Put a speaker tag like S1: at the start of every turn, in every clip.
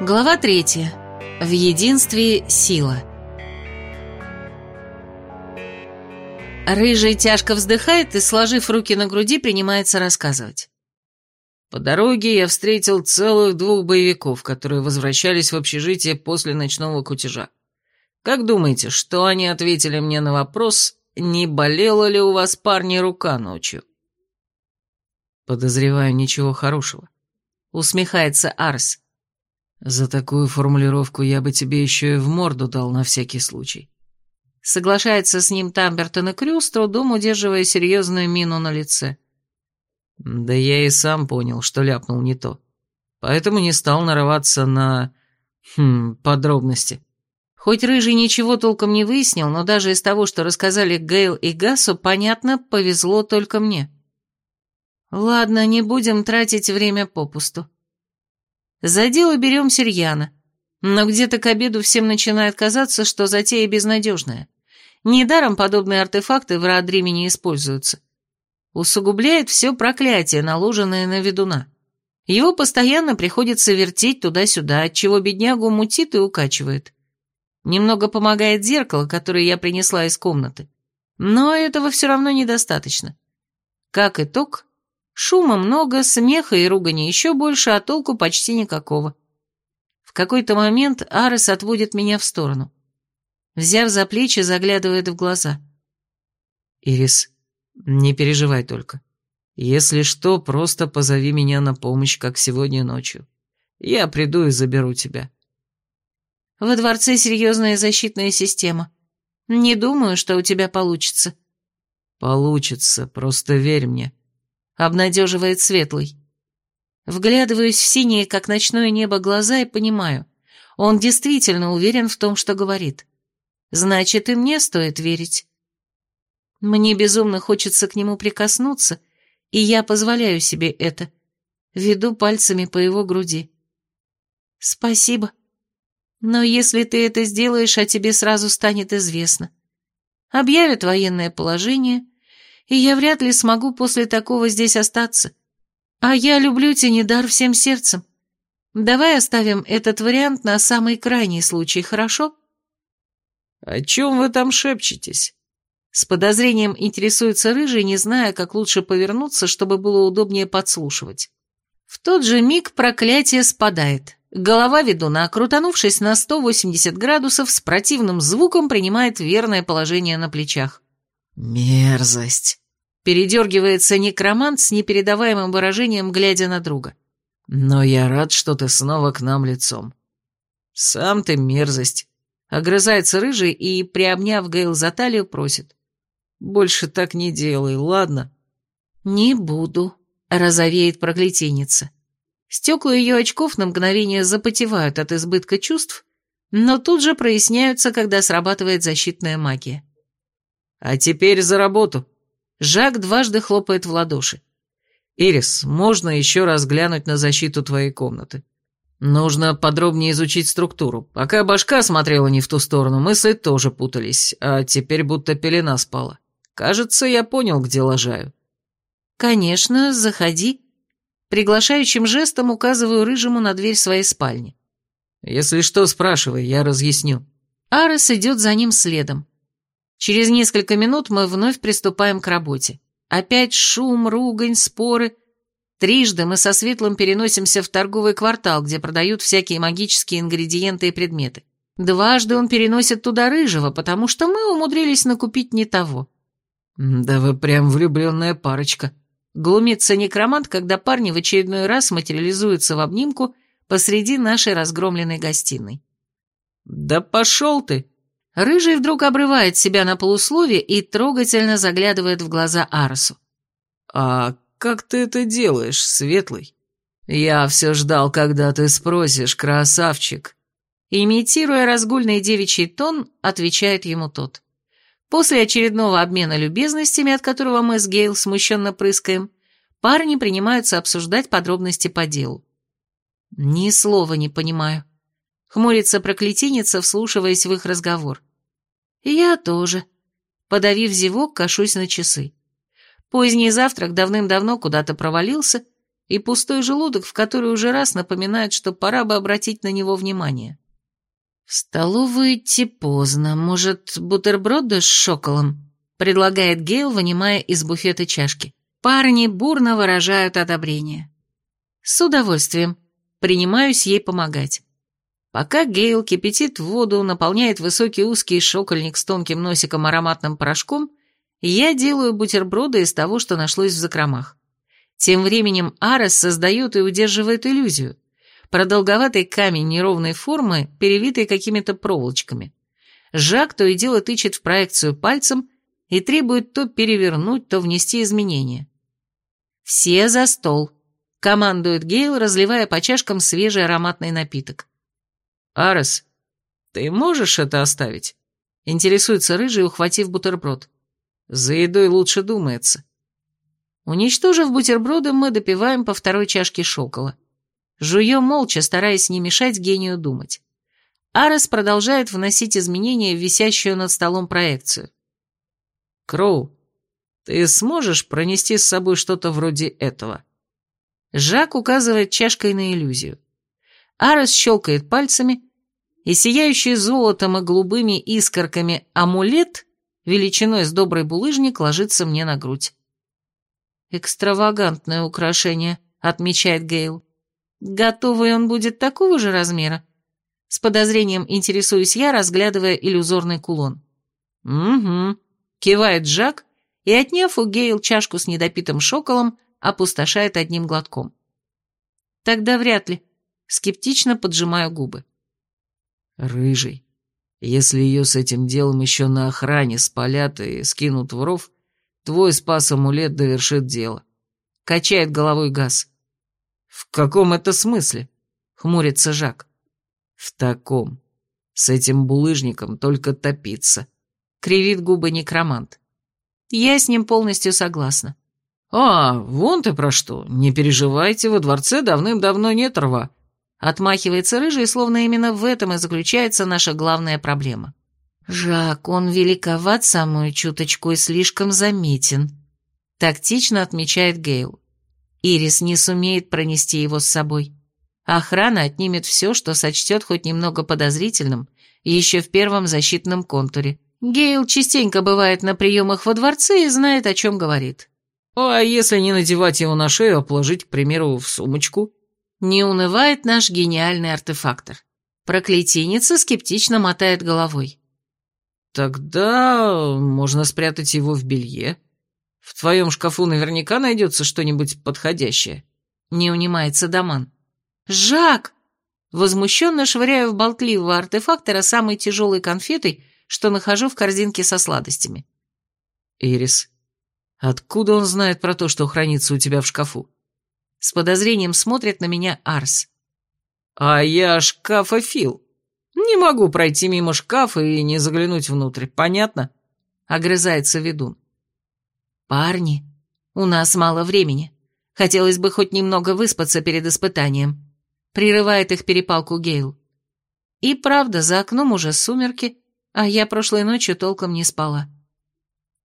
S1: Глава третья. В единстве сила. Рыжий тяжко вздыхает и, сложив руки на груди, принимается рассказывать.
S2: По дороге я встретил целых двух боевиков, которые возвращались в общежитие после ночного кутежа. Как думаете, что они ответили мне на вопрос, не болела ли у вас, парни, рука ночью? Подозреваю, ничего хорошего. Усмехается Арс. За такую формулировку я бы тебе еще и в морду дал на всякий случай.
S1: Соглашается с ним Тамбертон и Крю, с трудом удерживая серьезную мину на лице.
S2: Да я и сам понял, что ляпнул не то. Поэтому не стал нарываться на... Хм, подробности.
S1: Хоть Рыжий ничего толком не выяснил, но даже из того, что рассказали Гейл и Гасу, понятно, повезло только мне. Ладно, не будем тратить время попусту. За дело берем Сирьяна. Но где-то к обеду всем начинает казаться, что затея безнадежная. Недаром подобные артефакты в Раадриме не используются. Усугубляет все проклятие, наложенное на ведуна. Его постоянно приходится вертеть туда-сюда, отчего беднягу мутит и укачивает. Немного помогает зеркало, которое я принесла из комнаты. Но этого все равно недостаточно. Как итог, Шума много, смеха и ругани еще больше, а толку почти никакого. В какой-то момент Арес отводит меня в сторону. Взяв за плечи, заглядывает в глаза.
S2: «Ирис, не переживай только. Если что, просто позови меня на помощь, как сегодня ночью. Я приду и заберу тебя».
S1: «Во дворце серьезная защитная система. Не думаю, что у тебя получится».
S2: «Получится, просто верь мне
S1: обнадеживает Светлый. Вглядываюсь в синие, как ночное небо, глаза и понимаю, он действительно уверен в том, что говорит. Значит, и мне стоит верить. Мне безумно хочется к нему прикоснуться, и я позволяю себе это. Веду пальцами по его груди. Спасибо. Но если ты это сделаешь, а тебе сразу станет известно. Объявят военное положение — и я вряд ли смогу после такого здесь остаться. А я люблю Тенедар всем сердцем. Давай оставим этот вариант на самый крайний случай, хорошо?»
S2: «О чем вы там шепчетесь?»
S1: С подозрением интересуется Рыжий, не зная, как лучше повернуться, чтобы было удобнее подслушивать. В тот же миг проклятие спадает. Голова ведуна, крутанувшись на 180 градусов, с противным звуком принимает верное положение на плечах.
S2: «Мерзость!»
S1: Передергивается некромант с непередаваемым выражением, глядя на друга.
S2: «Но я рад, что ты снова к нам лицом». «Сам ты мерзость!» Огрызается рыжий и, приобняв Гейл за талию, просит. «Больше так не делай, ладно?»
S1: «Не буду», — розовеет проклятийница. Стекла ее очков на мгновение запотевают от избытка чувств, но тут же проясняются, когда срабатывает защитная магия.
S2: «А теперь за работу!»
S1: Жак дважды хлопает в ладоши.
S2: «Ирис, можно еще раз глянуть на защиту твоей комнаты? Нужно подробнее изучить структуру. Пока башка смотрела не в ту сторону, мысли тоже путались, а теперь будто пелена спала. Кажется, я понял, где лажаю».
S1: «Конечно, заходи». Приглашающим жестом указываю Рыжему на дверь своей спальни.
S2: «Если что, спрашивай, я разъясню».
S1: Арес идет за ним следом. Через несколько минут мы вновь приступаем к работе. Опять шум, ругань, споры. Трижды мы со Светлым переносимся в торговый квартал, где продают всякие магические ингредиенты и предметы. Дважды он переносит туда рыжего, потому что мы умудрились накупить не того.
S2: «Да вы прям влюбленная парочка», —
S1: глумится некромант, когда парни в очередной раз материализуются в обнимку посреди нашей разгромленной гостиной.
S2: «Да пошел ты!»
S1: Рыжий вдруг обрывает себя на полуслове и трогательно заглядывает в глаза Арсу.
S2: «А как ты это делаешь, Светлый? Я все ждал, когда ты спросишь, красавчик».
S1: Имитируя разгульный девичий тон, отвечает ему тот. После очередного обмена любезностями, от которого мы с Гейл смущенно прыскаем, парни принимаются обсуждать подробности по делу. Ни слова не понимаю. Хмурится проклятийница, вслушиваясь в их разговор. «Я тоже». Подавив зевок, кашусь на часы. Поздний завтрак давным-давно куда-то провалился, и пустой желудок, в который уже раз напоминает, что пора бы обратить на него внимание. «В столовую идти поздно. Может, бутерброды с шоколом?» — предлагает Гейл, вынимая из буфета чашки. Парни бурно выражают одобрение. С удовольствием. Принимаюсь ей помогать. Пока Гейл кипятит воду, наполняет высокий узкий шокольник с тонким носиком ароматным порошком, я делаю бутерброды из того, что нашлось в закромах. Тем временем Арес создает и удерживает иллюзию. Продолговатый камень неровной формы, перевитый какими-то проволочками. Жак то и дело тычет в проекцию пальцем и требует то перевернуть, то внести изменения. «Все за стол», — командует Гейл, разливая по чашкам свежий ароматный напиток.
S2: «Арес, ты можешь это оставить?» — интересуется рыжий, ухватив бутерброд. «За едой лучше думается».
S1: Уничтожив бутерброды, мы допиваем по второй чашке шокола. Жуем молча, стараясь не мешать гению думать. Арес продолжает вносить изменения в висящую над столом проекцию.
S2: Кроу, ты сможешь пронести с собой что-то вроде этого?»
S1: Жак указывает чашкой на иллюзию. Арес щелкает пальцами, и сияющий золотом и голубыми искорками амулет величиной с добрый булыжник ложится мне на грудь. «Экстравагантное украшение», — отмечает Гейл. «Готовый он будет такого же размера?» С подозрением интересуюсь я, разглядывая иллюзорный кулон. «Угу», — кивает Жак, и, отняв у Гейл чашку с недопитым шоколом, опустошает одним глотком. «Тогда вряд ли», — скептично поджимаю губы.
S2: «Рыжий, если ее с этим делом еще на охране спалят и скинут в ров, твой спас-амулет довершит дело», — качает головой газ. «В каком это смысле?» — хмурится Жак. «В таком. С этим булыжником только топиться», — кривит губы некромант.
S1: Я с ним полностью согласна.
S2: «А, вон ты про что. Не переживайте, во дворце давным-давно нет рва».
S1: Отмахивается рыжий, словно именно в этом и заключается наша главная проблема. «Жак, он великоват самую чуточку и слишком заметен», — тактично отмечает Гейл. Ирис не сумеет пронести его с собой. Охрана отнимет все, что сочтет хоть немного подозрительным, еще в первом защитном контуре. Гейл частенько бывает на приемах во дворце и знает, о чем говорит.
S2: А если не надевать его на шею, а положить, к примеру, в сумочку?
S1: Не унывает наш гениальный артефактор. Проклятийница скептично мотает головой.
S2: Тогда можно спрятать его в белье. В твоем шкафу наверняка найдется что-нибудь подходящее.
S1: Не унимается Даман. «Жак!» Возмущенно швыряю в болтливого артефактора самой тяжелой конфетой, что нахожу в корзинке со сладостями.
S2: «Ирис, откуда он знает про то, что хранится у тебя в шкафу?»
S1: С подозрением смотрит на меня Арс.
S2: «А я шкафофил. Не могу пройти мимо шкафа и не заглянуть внутрь, понятно?»
S1: Огрызается ведун. «Парни, у нас мало времени. Хотелось бы хоть немного выспаться перед испытанием», — прерывает их перепалку Гейл. И правда, за окном уже сумерки, а я прошлой ночью толком не спала.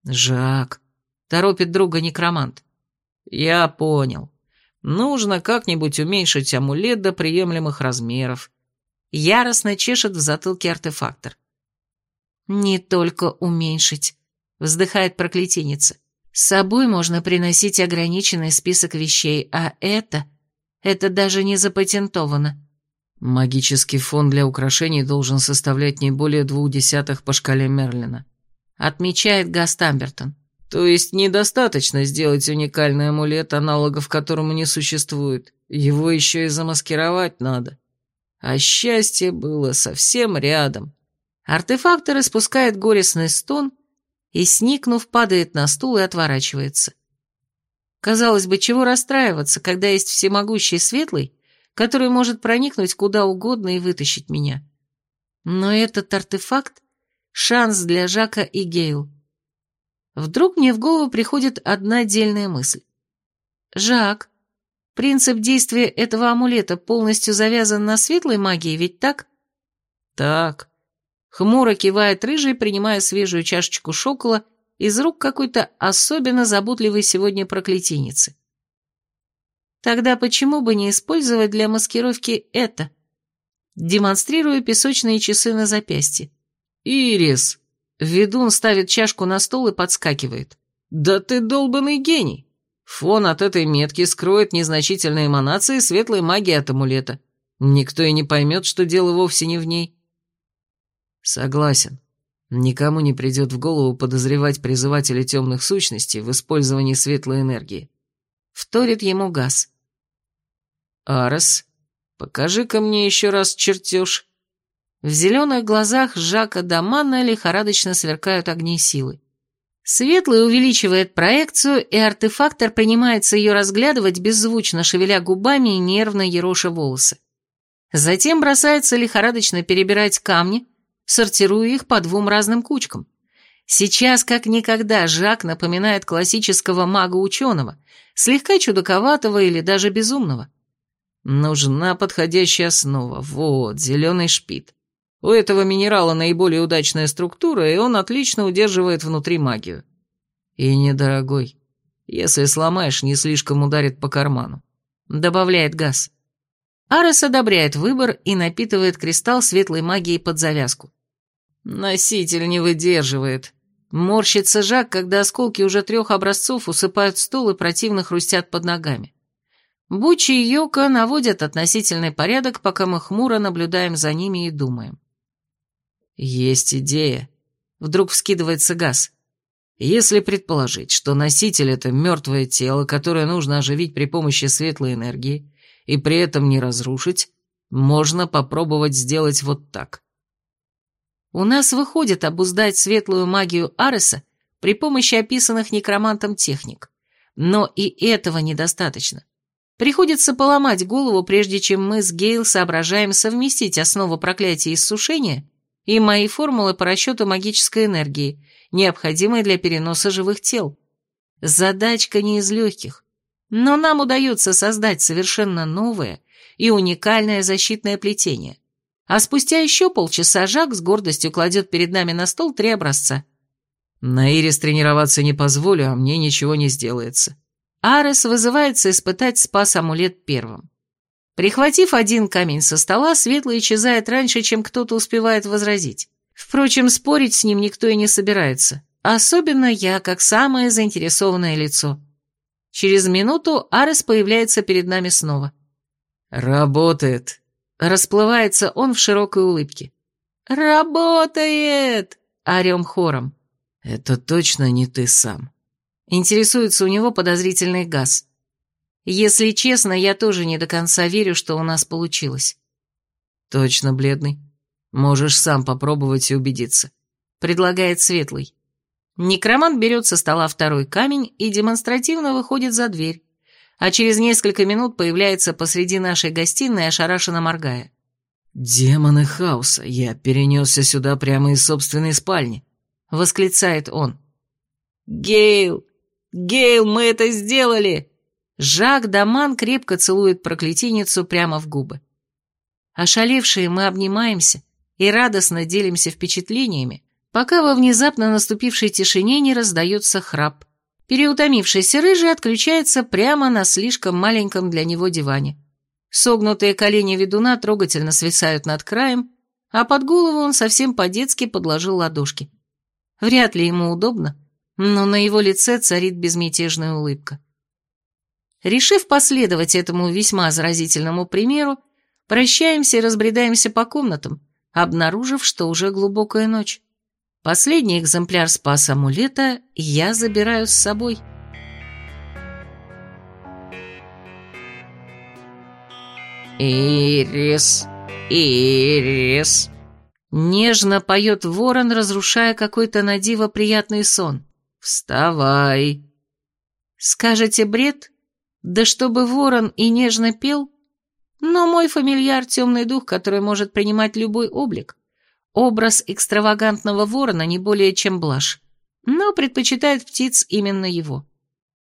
S2: «Жак», — торопит друга некромант. «Я понял. Нужно как-нибудь уменьшить амулет до приемлемых размеров».
S1: Яростно чешет в затылке артефактор. «Не только уменьшить», — вздыхает проклятийница. С собой можно приносить ограниченный список вещей, а это... Это даже не запатентовано.
S2: Магический фон для украшений должен составлять не более двух десятых по шкале Мерлина.
S1: Отмечает Гастамбертон.
S2: То есть недостаточно сделать уникальный амулет, аналогов которому не существует. Его еще и замаскировать надо. А счастье было совсем рядом.
S1: Артефактор испускает горестный стон и, сникнув, падает на стул и отворачивается. Казалось бы, чего расстраиваться, когда есть всемогущий светлый, который может проникнуть куда угодно и вытащить меня. Но этот артефакт — шанс для Жака и Гейл. Вдруг мне в голову приходит одна отдельная мысль. «Жак, принцип действия этого амулета полностью завязан на светлой магии, ведь так?»
S2: «Так»,
S1: Хмуро кивает рыжий, принимая свежую чашечку шокола из рук какой-то особенно заботливой сегодня проклятийницы. Тогда почему бы не использовать для маскировки это? Демонстрирую песочные часы на запястье.
S2: «Ирис!» Ведун ставит чашку на стол и подскакивает. «Да ты долбанный гений! Фон от этой метки скроет незначительные эманации светлой магии от амулета. Никто и не поймет, что дело вовсе не в ней». Согласен. Никому не придет в голову подозревать призывателя темных сущностей в использовании светлой энергии.
S1: Вторит ему газ.
S2: «Арес, покажи-ка мне еще раз чертеж».
S1: В зеленых глазах Жака Дамана лихорадочно сверкают огни силы. Светлый увеличивает проекцию, и артефактор принимается ее разглядывать, беззвучно шевеля губами и нервно ероша волосы. Затем бросается лихорадочно перебирать камни, сортируя их по двум разным кучкам. Сейчас, как никогда, Жак напоминает классического мага-ученого, слегка чудаковатого или даже безумного.
S2: Нужна подходящая основа. Вот, зеленый шпит. У этого минерала наиболее удачная структура, и он отлично удерживает внутри магию. И недорогой. Если сломаешь, не слишком ударит по карману.
S1: Добавляет газ. Арес одобряет выбор и напитывает кристалл светлой магией под завязку.
S2: Носитель не выдерживает. Морщится Жак, когда осколки уже трех образцов усыпают стол и противно хрустят под ногами.
S1: Бучи и Йока наводят относительный порядок, пока мы хмуро наблюдаем за ними и думаем.
S2: Есть идея. Вдруг вскидывается газ. Если предположить, что носитель — это мертвое тело, которое нужно оживить при помощи светлой энергии, и при этом не разрушить, можно попробовать сделать вот так.
S1: У нас выходит обуздать светлую магию Ареса при помощи описанных некромантом техник. Но и этого недостаточно. Приходится поломать голову, прежде чем мы с Гейл соображаем совместить основу проклятия иссушения и мои формулы по расчету магической энергии, необходимой для переноса живых тел. Задачка не из легких, но нам удается создать совершенно новое и уникальное защитное плетение. А спустя еще полчаса Жак с гордостью кладет перед нами на стол три образца.
S2: На Ирис тренироваться не позволю, а мне ничего не сделается.
S1: Арес вызывается испытать спас-амулет первым. Прихватив один камень со стола, Светлый исчезает раньше, чем кто-то успевает возразить. Впрочем, спорить с ним никто и не собирается. Особенно я, как самое заинтересованное лицо. Через минуту Арес появляется перед нами снова.
S2: «Работает!»
S1: Расплывается он в широкой улыбке. «Работает!» — орем хором.
S2: «Это точно не ты сам?»
S1: Интересуется у него подозрительный газ. Если честно, я тоже не до конца верю, что у нас получилось.
S2: Точно, бледный. Можешь сам попробовать и убедиться.
S1: Предлагает Светлый. Некромант берет со стола второй камень и демонстративно выходит за дверь, а через несколько минут появляется посреди нашей гостиной, ошарашенно моргая.
S2: «Демоны хаоса, я перенесся сюда прямо из собственной спальни», — восклицает он.
S1: «Гейл! Гейл, мы это сделали!» Жак Даман крепко целует проклятийницу прямо в губы. Ошалевшие мы обнимаемся и радостно делимся впечатлениями, пока во внезапно наступившей тишине не раздается храп. Переутомившийся рыжий отключается прямо на слишком маленьком для него диване. Согнутые колени ведуна трогательно свисают над краем, а под голову он совсем по-детски подложил ладошки. Вряд ли ему удобно, но на его лице царит безмятежная улыбка. Решив последовать этому весьма заразительному примеру, прощаемся и разбредаемся по комнатам, обнаружив, что уже глубокая ночь. Последний экземпляр спас амулета я забираю с собой.
S2: «Ирис, Ирис!»
S1: Нежно поет ворон, разрушая какой-то надиво приятный сон.
S2: «Вставай!»
S1: Скажете бред? Да чтобы ворон и нежно пел? Но мой фамильяр — темный дух, который может принимать любой облик. Образ экстравагантного ворона не более чем блажь, но предпочитает птиц именно его.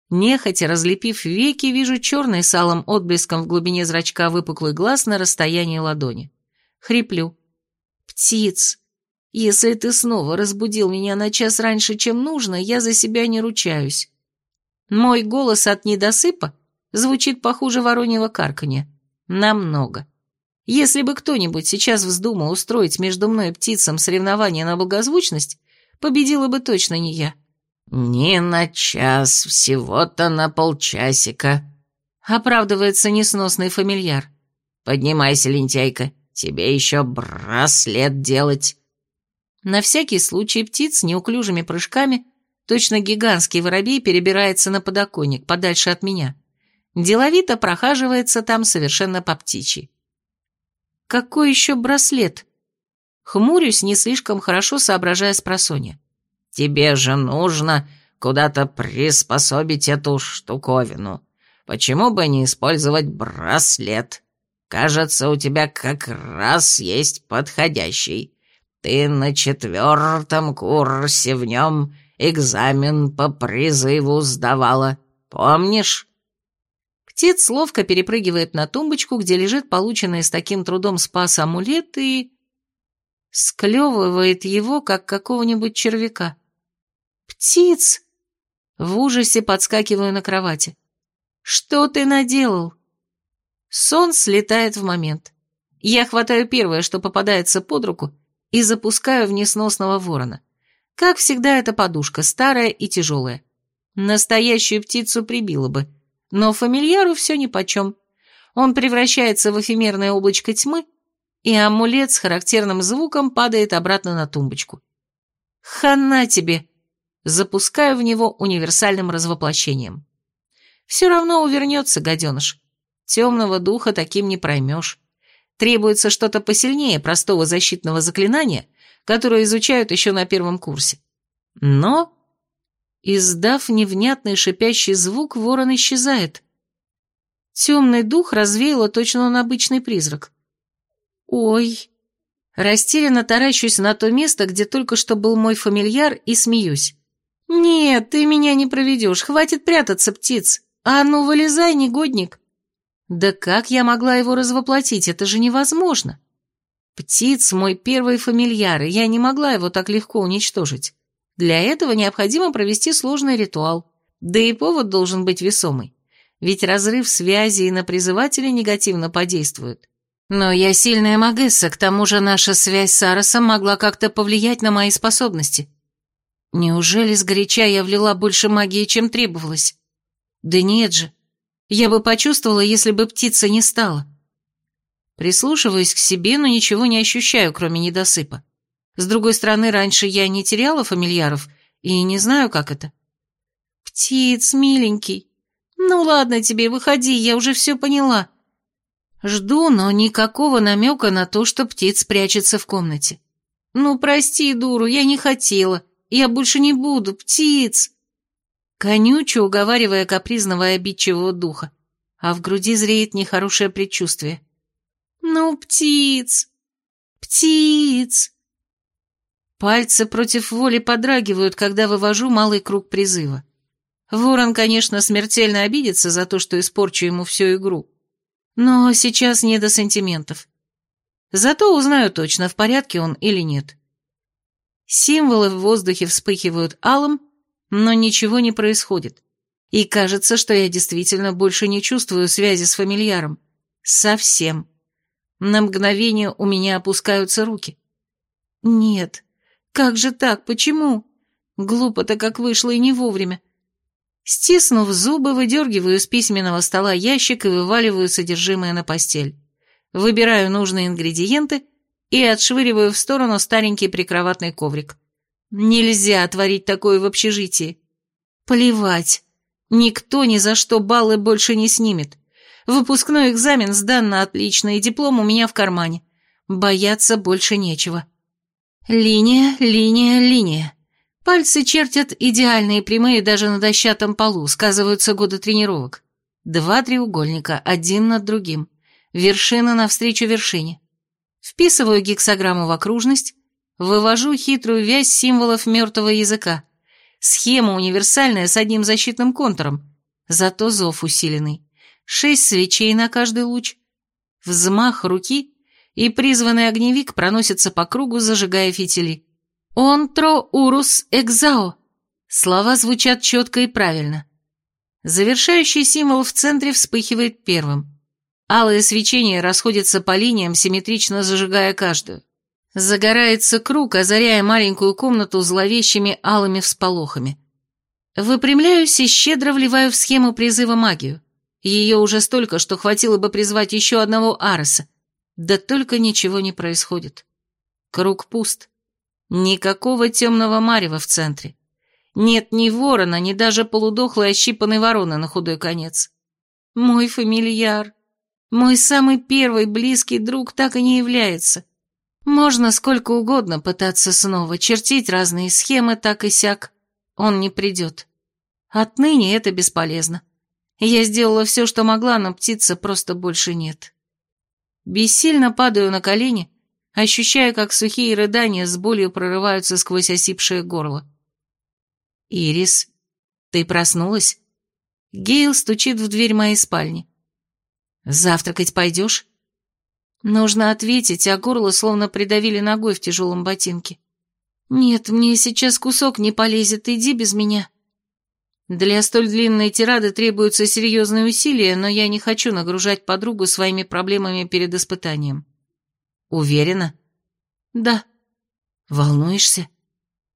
S1: Нехотя разлепив веки, вижу черный с алым отблеском в глубине зрачка выпуклый глаз на расстоянии ладони. Хриплю. «Птиц, если ты снова разбудил меня на час раньше, чем нужно, я за себя не ручаюсь. Мой голос от недосыпа Звучит похуже вороньего карканья. Намного. Если бы кто-нибудь сейчас вздумал устроить между мной и птицам соревнование на благозвучность, победила бы точно не я.
S2: «Не на час, всего-то на полчасика», —
S1: оправдывается несносный фамильяр.
S2: «Поднимайся, лентяйка, тебе еще браслет делать».
S1: На всякий случай птиц неуклюжими прыжками, точно гигантский воробей перебирается на подоконник, подальше от меня. Деловито прохаживается там совершенно по птичьи. Какой еще браслет? Хмурюсь, не слишком хорошо соображая с просонья.
S2: Тебе же нужно куда-то приспособить эту штуковину. Почему бы не использовать браслет? Кажется, у тебя как раз есть подходящий. Ты на четвертом курсе в нем экзамен по призыву сдавала. Помнишь?»
S1: Птиц ловко перепрыгивает на тумбочку, где лежит полученный с таким трудом спас амулет и... склевывает его, как какого-нибудь червяка. «Птиц!» В ужасе подскакиваю на кровати. «Что ты наделал?» Сон слетает в момент. Я хватаю первое, что попадается под руку, и запускаю в несносного ворона. Как всегда, эта подушка старая и тяжелая. Настоящую птицу прибила бы, но фамильяру все нипочем. Он превращается в эфемерное облачко тьмы, и амулет с характерным звуком падает обратно на тумбочку. «Хана тебе!» запускаю в него универсальным развоплощением. Все равно увернется, гаденыш. Темного духа таким не проймешь. Требуется что-то посильнее простого защитного заклинания, которое изучают еще на первом курсе. Но, издав невнятный шипящий звук, ворон исчезает. Темный дух развеяло точно он обычный призрак. Ой, растерянно таращусь на то место, где только что был мой фамильяр, и смеюсь. «Нет, ты меня не проведешь, хватит прятаться, птиц. А ну, вылезай, негодник!» «Да как я могла его развоплотить? Это же невозможно!» «Птиц — мой первый фамильяр, и я не могла его так легко уничтожить. Для этого необходимо провести сложный ритуал, да и повод должен быть весомый, ведь разрыв связи и на призывателя негативно подействует. Но я сильная магесса, к тому же наша связь с Аросом могла как-то повлиять на мои способности». Неужели сгоряча я влила больше магии, чем требовалось? Да нет же. Я бы почувствовала, если бы птица не стала. Прислушиваюсь к себе, но ничего не ощущаю, кроме недосыпа. С другой стороны, раньше я не теряла фамильяров и не знаю, как это. Птиц, миленький. Ну ладно тебе, выходи, я уже все поняла. Жду, но никакого намека на то, что птиц прячется в комнате. Ну, прости, дуру, я не хотела. Я больше не буду, птиц!» Конючу, уговаривая капризного и обидчивого духа, а в груди зреет нехорошее предчувствие. «Ну, птиц! Птиц!» Пальцы против воли подрагивают, когда вывожу малый круг призыва. Ворон, конечно, смертельно обидится за то, что испорчу ему всю игру. Но сейчас не до сантиментов. Зато узнаю точно, в порядке он или нет. Символы в воздухе вспыхивают алым, но ничего не происходит. И кажется, что я действительно больше не чувствую связи с фамильяром. Совсем. На мгновение у меня опускаются руки. Нет. Как же так? Почему? Глупо-то как вышло и не вовремя. Стиснув зубы, выдергиваю с письменного стола ящик и вываливаю содержимое на постель. Выбираю нужные ингредиенты и отшвыриваю в сторону старенький прикроватный коврик. Нельзя творить такое в общежитии. Плевать. Никто ни за что баллы больше не снимет. Выпускной экзамен сдан на отлично, диплом у меня в кармане. Бояться больше нечего. Линия, линия, линия. Пальцы чертят идеальные прямые даже на дощатом полу, сказываются годы тренировок. Два треугольника, один над другим. Вершина навстречу вершине. Вписываю гексограмму в окружность, вывожу хитрую вязь символов мертвого языка. Схема универсальная с одним защитным контуром, зато зов усиленный. Шесть свечей на каждый луч. Взмах руки, и призванный огневик проносится по кругу, зажигая фитили. «Онтро урус экзао». Слова звучат четко и правильно. Завершающий символ в центре вспыхивает первым. Алое свечение расходится по линиям, симметрично зажигая каждую. Загорается круг, озаряя маленькую комнату зловещими алыми всполохами. Выпрямляюсь и щедро вливаю в схему призыва магию. Ее уже столько, что хватило бы призвать еще одного Ареса. Да только ничего не происходит. Круг пуст. Никакого темного марева в центре. Нет ни ворона, ни даже полудохлой ощипанной вороны на худой конец. Мой фамильяр, мой самый первый близкий друг так и не является. Можно сколько угодно пытаться снова, чертить разные схемы так и сяк. Он не придет. Отныне это бесполезно. Я сделала все, что могла, но птицы просто больше нет. Бессильно падаю на колени, ощущая, как сухие рыдания с болью прорываются сквозь осипшее горло. «Ирис, ты проснулась?» Гейл стучит в дверь моей спальни. «Завтракать пойдешь?» Нужно ответить, а горло словно придавили ногой в тяжелом ботинке. «Нет, мне сейчас кусок не полезет, иди без меня». Для столь длинной тирады требуются серьезные усилия, но я не хочу нагружать подругу своими проблемами перед испытанием. Уверена? Да. Волнуешься?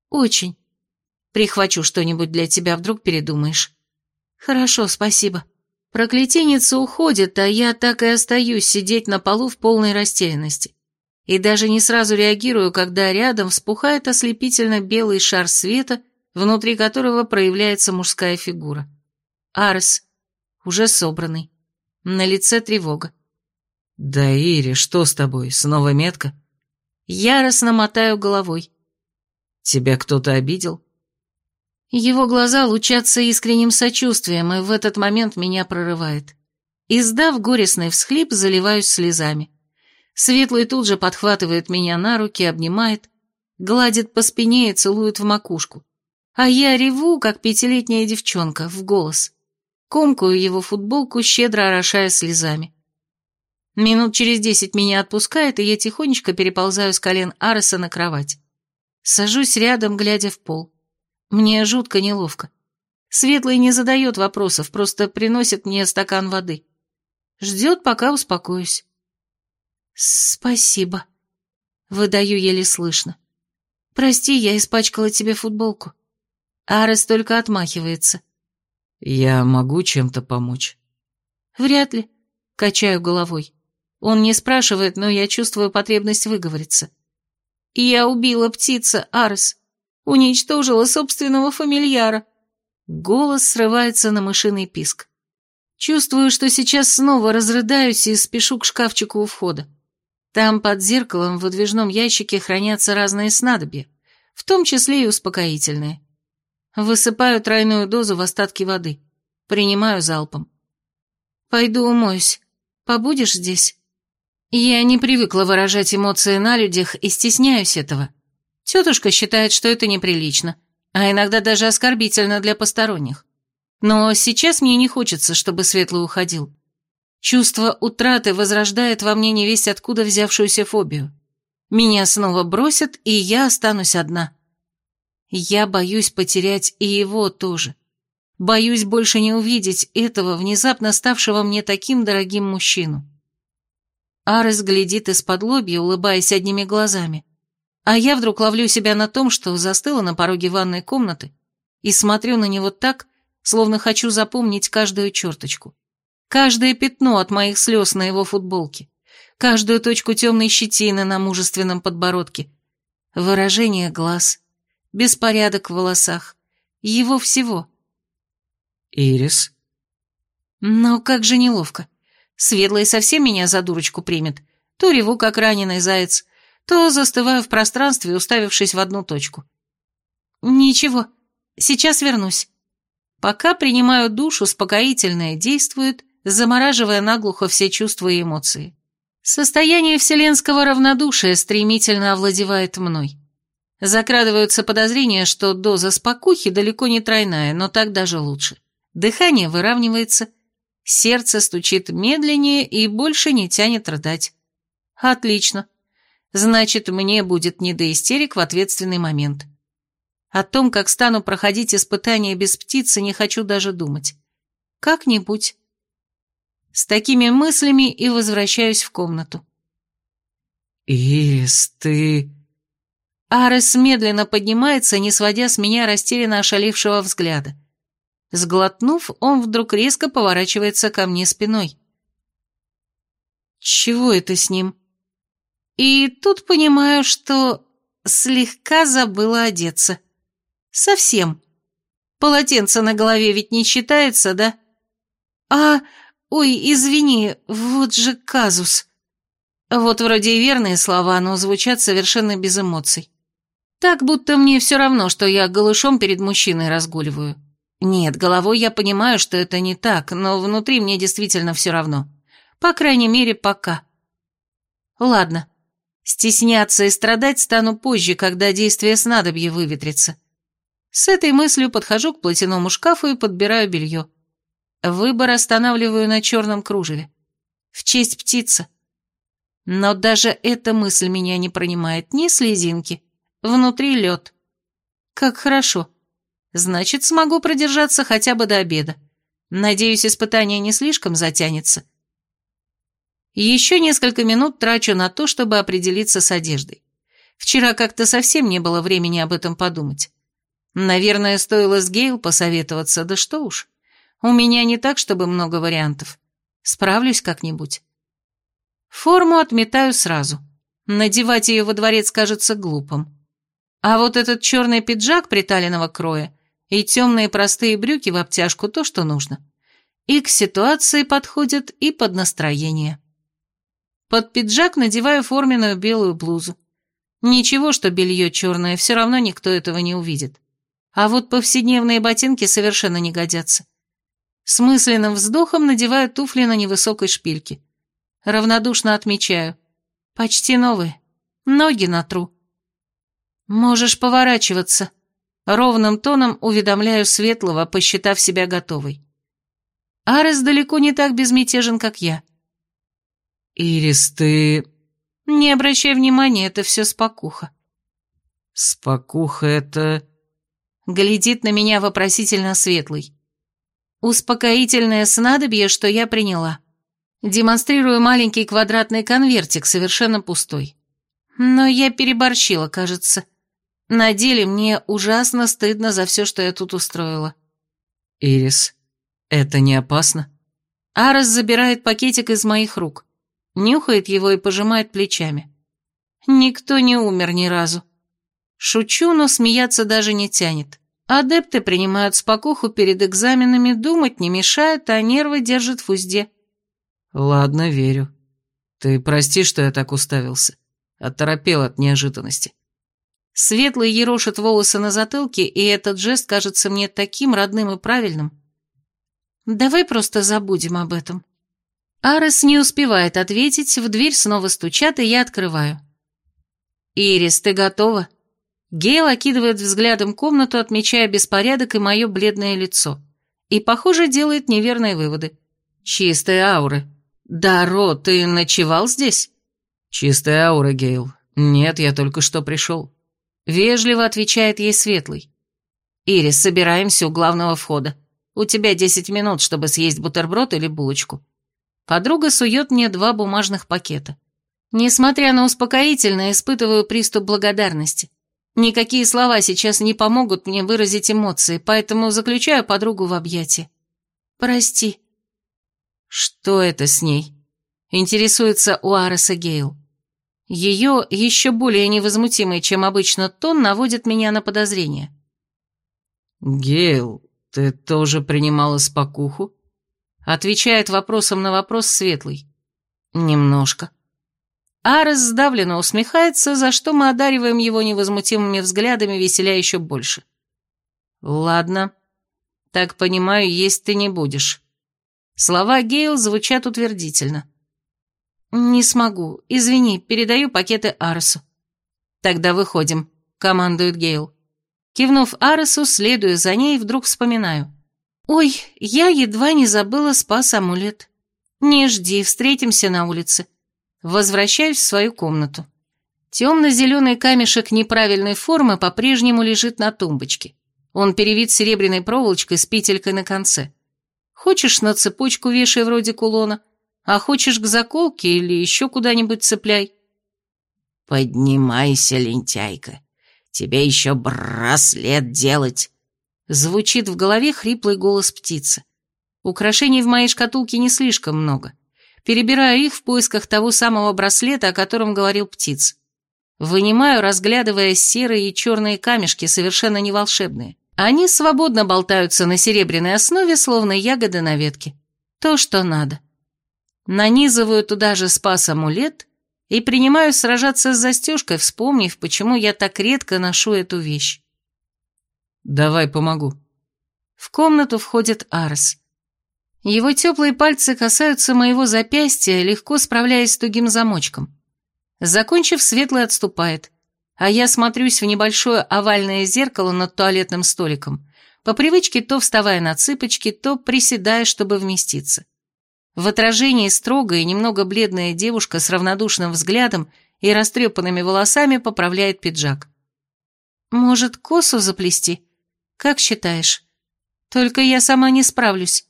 S1: Очень. Прихвачу что-нибудь для тебя, вдруг передумаешь. Хорошо, спасибо. Проклятийница уходит, а я так и остаюсь сидеть на полу в полной растерянности. И даже не сразу реагирую, когда рядом вспухает ослепительно белый шар света, внутри которого проявляется мужская фигура. Арес, уже собранный. На лице тревога.
S2: «Да, Ири, что с тобой? Снова метка?»
S1: Яростно мотаю головой.
S2: «Тебя кто-то обидел?»
S1: Его глаза лучатся искренним сочувствием, и в этот момент меня прорывает. Издав горестный всхлип, заливаюсь слезами. Светлый тут же подхватывает меня на руки, обнимает, гладит по спине и целует в макушку. А я реву, как пятилетняя девчонка, в голос. Комкую его футболку, щедро орошая слезами. Минут через десять меня отпускает, и я тихонечко переползаю с колен Ареса на кровать. Сажусь рядом, глядя в пол. Мне жутко неловко. Светлый не задает вопросов, просто приносит мне стакан воды. Ждет, пока успокоюсь. «Спасибо», — выдаю еле слышно. «Прости, я испачкала тебе футболку». Арес только отмахивается.
S2: «Я могу чем-то помочь?»
S1: «Вряд ли», — качаю головой. Он не спрашивает, но я чувствую потребность выговориться. «Я убила птица, Арес уничтожила собственного фамильяра. Голос срывается на мышиный писк. Чувствую, что сейчас снова разрыдаюсь и спешу к шкафчику у входа. Там под зеркалом в выдвижном ящике хранятся разные снадобья, в том числе и успокоительные. Высыпаю тройную дозу в остатки воды. Принимаю залпом. Пойду умоюсь. Побудешь здесь? Я не привыкла выражать эмоции на людях и стесняюсь этого. Тетушка считает, что это неприлично, а иногда даже оскорбительно для посторонних. Но сейчас мне не хочется, чтобы Светлый уходил. Чувство утраты возрождает во мне невесть откуда взявшуюся фобию. Меня снова бросят, и я останусь одна. Я боюсь потерять и его тоже. Боюсь больше не увидеть этого внезапно ставшего мне таким дорогим мужчину. Арес глядит из-под лобья, улыбаясь одними глазами. А я вдруг ловлю себя на том, что застыла на пороге ванной комнаты и смотрю на него так, словно хочу запомнить каждую черточку. Каждое пятно от моих слез на его футболке, каждую точку темной щетины на мужественном подбородке, выражение глаз, беспорядок в волосах, его всего.
S2: «Ирис?»
S1: Но как же неловко. Светлый совсем меня за дурочку примет. То реву, как раненый заяц, то застываю в пространстве, уставившись в одну точку. Ничего, сейчас вернусь. Пока принимаю душ, успокоительное действует, замораживая наглухо все чувства и эмоции. Состояние вселенского равнодушия стремительно овладевает мной. Закрадываются подозрения, что доза спокухи далеко не тройная, но так даже лучше. Дыхание выравнивается, сердце стучит медленнее и больше не тянет рыдать. Отлично. Значит, мне будет не до истерик в ответственный момент. О том, как стану проходить испытания без птицы, не хочу даже думать. Как-нибудь. С такими мыслями и возвращаюсь в комнату.
S2: «Ирис, ты...»
S1: Арес медленно поднимается, не сводя с меня растерянно ошалевшего взгляда. Сглотнув, он вдруг резко поворачивается ко мне спиной. Чего это с ним? И тут понимаю, что слегка забыла одеться. Совсем. Полотенце на голове ведь не считается, да? А, ой, извини, вот же казус. Вот вроде и верные слова, но звучат совершенно без эмоций. Так, будто мне все равно, что я голышом перед мужчиной разгуливаю. Нет, головой я понимаю, что это не так, но внутри мне действительно все равно. По крайней мере, пока. Ладно. Стесняться и страдать стану позже, когда действие снадобья выветрится. С этой мыслью подхожу к платяному шкафу и подбираю белье. Выбор останавливаю на черном кружеве. В честь птицы. Но даже эта мысль меня не пронимает ни слезинки. Внутри лед. Как хорошо. Значит, смогу продержаться хотя бы до обеда. Надеюсь, испытание не слишком затянется. Еще несколько минут трачу на то, чтобы определиться с одеждой. Вчера как-то совсем не было времени об этом подумать. Наверное, стоило с Гейл посоветоваться, да что уж. У меня не так, чтобы много вариантов. Справлюсь как-нибудь. Форму отметаю сразу. Надевать ее во дворец кажется глупым. А вот этот черный пиджак приталенного кроя и темные простые брюки в обтяжку то, что нужно. И к ситуации подходят, и под настроение. Под пиджак надеваю форменную белую блузу. Ничего, что белье черное, все равно никто этого не увидит. А вот повседневные ботинки совершенно не годятся. С мысленным вздохом надеваю туфли на невысокой шпильке. Равнодушно отмечаю. Почти новые. Ноги натру. Можешь поворачиваться. Ровным тоном уведомляю Светлого, посчитав себя готовой. Арес далеко не так безмятежен, как я.
S2: «Ирис, ты...»
S1: «Не обращай внимания, это все спокуха».
S2: «Спокуха это...»
S1: Глядит на меня вопросительно светлый. Успокоительное снадобье, что я приняла. Демонстрирую маленький квадратный конвертик, совершенно пустой. Но я переборщила, кажется. На деле мне ужасно стыдно за все, что я тут устроила.
S2: «Ирис, это не опасно?»
S1: Арас забирает пакетик из моих рук нюхает его и пожимает плечами. Никто не умер ни разу. Шучу, но смеяться даже не тянет. Адепты принимают спокуху перед экзаменами, думать не мешает, а нервы держат в узде.
S2: Ладно, верю. Ты прости, что я так уставился. Оторопел от неожиданности.
S1: Светлый ерошит волосы на затылке, и этот жест кажется мне таким родным и правильным. Давай просто забудем об этом. Арес не успевает ответить, в дверь снова стучат, и я открываю. «Ирис, ты готова?» Гейл окидывает взглядом комнату, отмечая беспорядок и мое бледное лицо. И, похоже, делает неверные выводы. «Чистые ауры. Даро, ты ночевал здесь?»
S2: «Чистая аура, Гейл. Нет, я только что пришел».
S1: Вежливо отвечает ей Светлый. «Ирис, собираемся у главного входа. У тебя десять минут, чтобы съесть бутерброд или булочку. Подруга сует мне два бумажных пакета. Несмотря на успокоительное, испытываю приступ благодарности. Никакие слова сейчас не помогут мне выразить эмоции, поэтому заключаю подругу в объятия. «Прости». «Что это с ней?» Интересуется у Ареса Гейл. Ее, еще более невозмутимый, чем обычно, тон наводит меня на подозрение.
S2: «Гейл, ты тоже принимала спокуху?»
S1: Отвечает вопросом на вопрос Светлый. Немножко. Арес сдавленно усмехается, за что мы одариваем его невозмутимыми взглядами, веселя еще больше. Ладно. Так понимаю, есть ты не будешь. Слова Гейл звучат утвердительно. Не смогу. Извини, передаю пакеты Аресу. Тогда выходим, командует Гейл. Кивнув Аресу, следуя за ней, вдруг вспоминаю. «Ой, я едва не забыла спас амулет. Не жди, встретимся на улице. Возвращаюсь в свою комнату. Темно-зеленый камешек неправильной формы по-прежнему лежит на тумбочке. Он перевит серебряной проволочкой с петелькой на конце. Хочешь, на цепочку вешай вроде кулона, а хочешь к заколке или еще куда-нибудь цепляй.
S3: «Поднимайся, лентяйка, тебе еще браслет делать!»
S1: Звучит в голове хриплый голос птицы. Украшений в моей шкатулке не слишком много. Перебираю их в поисках того самого браслета, о котором говорил птиц. Вынимаю, разглядывая серые и черные камешки, совершенно не волшебные. Они свободно болтаются на серебряной основе, словно ягоды на ветке. То, что надо. Нанизываю туда же спас амулет и принимаю сражаться с застежкой, вспомнив, почему я так редко ношу эту вещь.
S2: «Давай помогу».
S1: В комнату входит Арс. Его теплые пальцы касаются моего запястья, легко справляясь с тугим замочком. Закончив, Светлый отступает, а я смотрюсь в небольшое овальное зеркало над туалетным столиком, по привычке то вставая на цыпочки, то приседая, чтобы вместиться. В отражении строгая немного бледная девушка с равнодушным взглядом и растрепанными волосами поправляет пиджак. «Может, косу заплести? Как считаешь? Только я сама не справлюсь.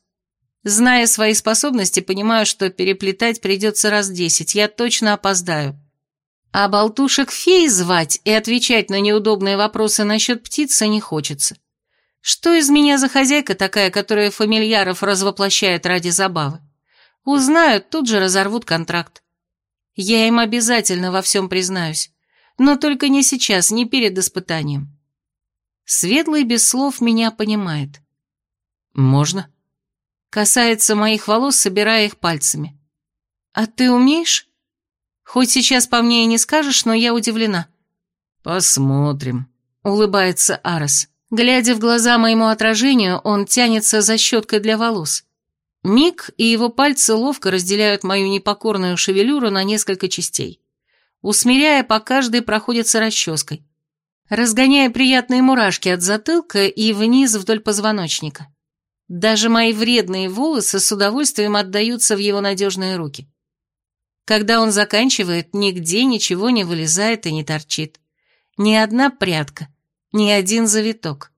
S1: Зная свои способности, понимаю, что переплетать придется раз десять, я точно опоздаю. А болтушек фей звать и отвечать на неудобные вопросы насчет птицы не хочется. Что из меня за хозяйка такая, которая фамильяров развоплощает ради забавы? Узнают, тут же разорвут контракт. Я им обязательно во всем признаюсь, но только не сейчас, не перед испытанием. Светлый без слов меня понимает.
S2: «Можно?»
S1: Касается моих волос, собирая их пальцами. «А ты умеешь?» «Хоть сейчас по мне и не скажешь, но я удивлена».
S2: «Посмотрим», —
S1: улыбается Арес. Глядя в глаза моему отражению, он тянется за щеткой для волос. Миг, и его пальцы ловко разделяют мою непокорную шевелюру на несколько частей. Усмиряя, по каждой проходится расческой, разгоняя приятные мурашки от затылка и вниз вдоль позвоночника. Даже мои вредные волосы с удовольствием отдаются в его надежные руки. Когда он заканчивает, нигде ничего не вылезает и не торчит. Ни одна прядка, ни один завиток.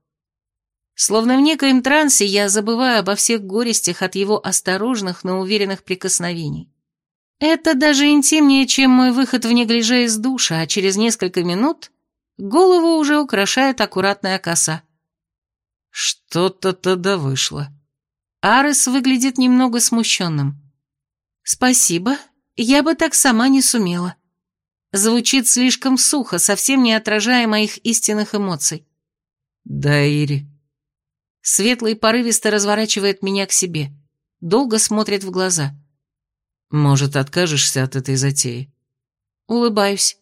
S1: Словно в некоем трансе я забываю обо всех горестях от его осторожных, но уверенных прикосновений. Это даже интимнее, чем мой выход в неглиже из душа, а через несколько минут голову уже украшает аккуратная коса.
S2: Что-то тогда вышло.
S1: Арес выглядит немного смущенным. Спасибо, я бы так сама не сумела. Звучит слишком сухо, совсем не отражая моих истинных эмоций.
S2: Да, Ири.
S1: Светлый порывисто разворачивает меня к себе. Долго смотрит в глаза.
S2: Может, откажешься от этой затеи?
S1: Улыбаюсь.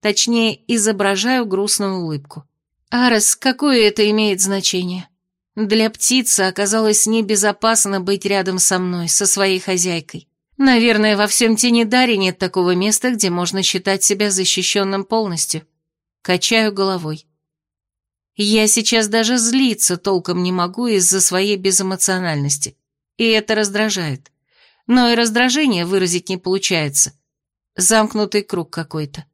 S1: Точнее, изображаю грустную улыбку. Арес, какое это имеет значение? Для птицы оказалось небезопасно быть рядом со мной, со своей хозяйкой. Наверное, во всем Тенедаре нет такого места, где можно считать себя защищенным полностью. Качаю головой. Я сейчас даже злиться толком не могу из-за своей безэмоциональности. И это раздражает. Но и раздражение выразить не получается. Замкнутый круг какой-то.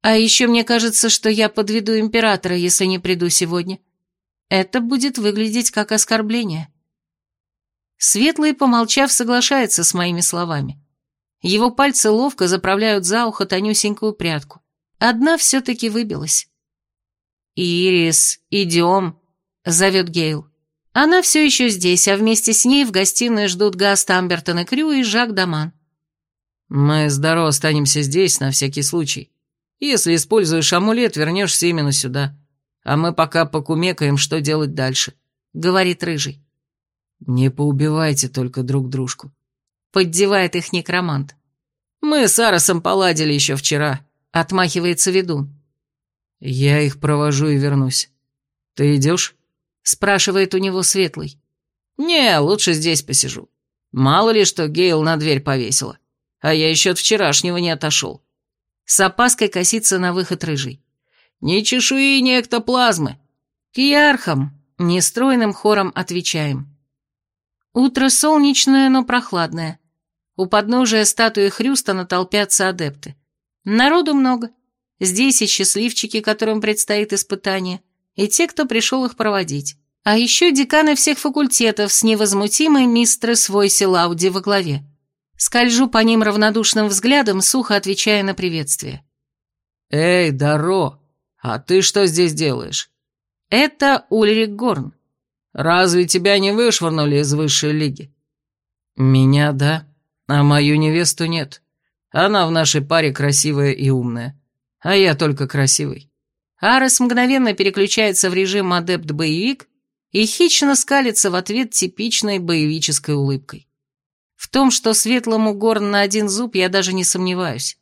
S1: А еще мне кажется, что я подведу императора, если не приду сегодня. Это будет выглядеть как оскорбление. Светлый, помолчав, соглашается с моими словами. Его пальцы ловко заправляют за ухо тонюсенькую прядку. Одна все-таки выбилась. «Ирис, идем», — зовет Гейл. Она все еще здесь, а вместе с ней в гостиной ждут Гаст Амбертон и Крю и Жак Даман.
S2: «Мы здорово останемся здесь на всякий случай. Если используешь амулет, вернешься именно сюда. А мы пока покумекаем, что делать дальше», — говорит Рыжий. «Не поубивайте только друг дружку», — поддевает их некромант. «Мы с Аросом поладили еще вчера», — отмахивается ведун. «Я их провожу и вернусь. Ты идешь?» — спрашивает у него Светлый. «Не, лучше здесь посижу. Мало ли, что Гейл на дверь повесила. А я еще от вчерашнего не отошел. С опаской косится на выход рыжий. «Ни чешуи, ни эктоплазмы!» «К ярхам!» — нестройным хором отвечаем. Утро солнечное, но прохладное. У подножия статуи Хрюстона толпятся адепты. Народу много. Здесь и счастливчики, которым предстоит испытание, и те, кто пришел их проводить.
S1: А еще деканы всех факультетов с невозмутимой мистерс Войси Лауди во главе. Скольжу по ним равнодушным взглядом, сухо отвечая на приветствие.
S2: «Эй, Даро, а ты что здесь делаешь?»
S1: Это Ульрик Горн.
S2: «Разве тебя не вышвырнули из высшей лиги?» «Меня, да, а мою невесту нет. Она в нашей паре красивая и умная, а я только красивый».
S1: Арес мгновенно переключается в режим адепт-боевик и хищно скалится в ответ типичной боевической улыбкой. В том, что светлому горн на один зуб, я даже не сомневаюсь.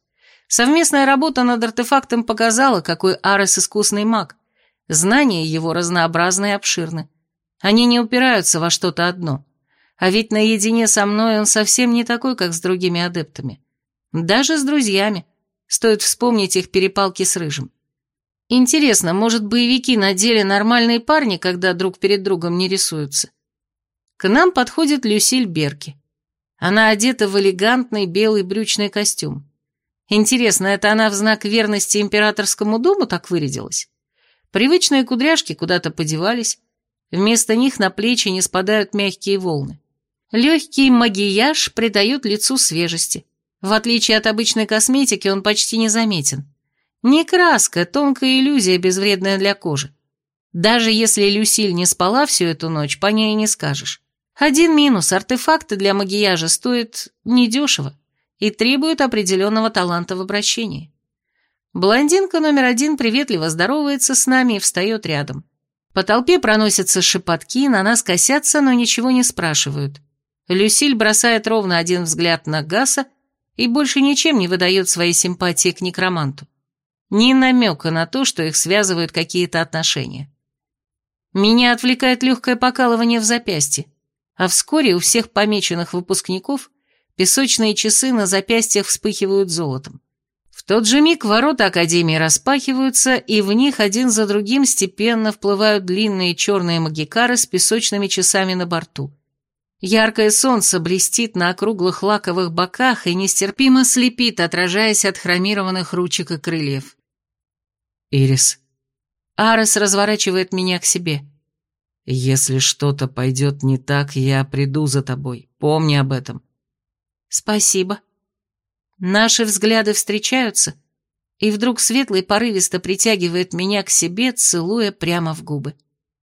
S1: Совместная работа над артефактом показала, какой Арес искусный маг. Знания его разнообразны и обширны. Они не упираются во что-то одно. А ведь наедине со мной он совсем не такой, как с другими адептами. Даже с друзьями. Стоит вспомнить их перепалки с Рыжим. Интересно, может, боевики на деле нормальные парни, когда друг перед другом не рисуются? К нам подходит Люсиль Берки. Она одета в элегантный белый брючный костюм. Интересно, это она в знак верности императорскому дому так вырядилась? Привычные кудряшки куда-то подевались, вместо них на плечи не спадают мягкие волны. Легкий магияж придает лицу свежести. В отличие от обычной косметики, он почти незаметен. Не краска, тонкая иллюзия, безвредная для кожи. Даже если Люсиль не спала всю эту ночь, по ней не скажешь. Один минус – артефакты для макияжа стоят недешево и требуют определенного таланта в обращении. Блондинка номер один приветливо здоровается с нами и встает рядом. По толпе проносятся шепотки, на нас косятся, но ничего не спрашивают. Люсиль бросает ровно один взгляд на Гаса и больше ничем не выдает своей симпатии к некроманту. Ни намека на то, что их связывают какие-то отношения. Меня отвлекает легкое покалывание в запястье, а вскоре у всех помеченных выпускников песочные часы на запястьях вспыхивают золотом. В тот же миг ворота Академии распахиваются, и в них один за другим степенно вплывают длинные черные магикары с песочными часами на борту. Яркое солнце блестит на округлых лаковых боках и нестерпимо слепит, отражаясь от хромированных ручек и крыльев.
S2: Ирис.
S1: Арес разворачивает меня к себе.
S2: Если что-то пойдет не так, я приду за тобой. Помни об этом.
S1: Спасибо. Наши взгляды встречаются, и вдруг светлый порывисто притягивает меня к себе, целуя прямо в губы.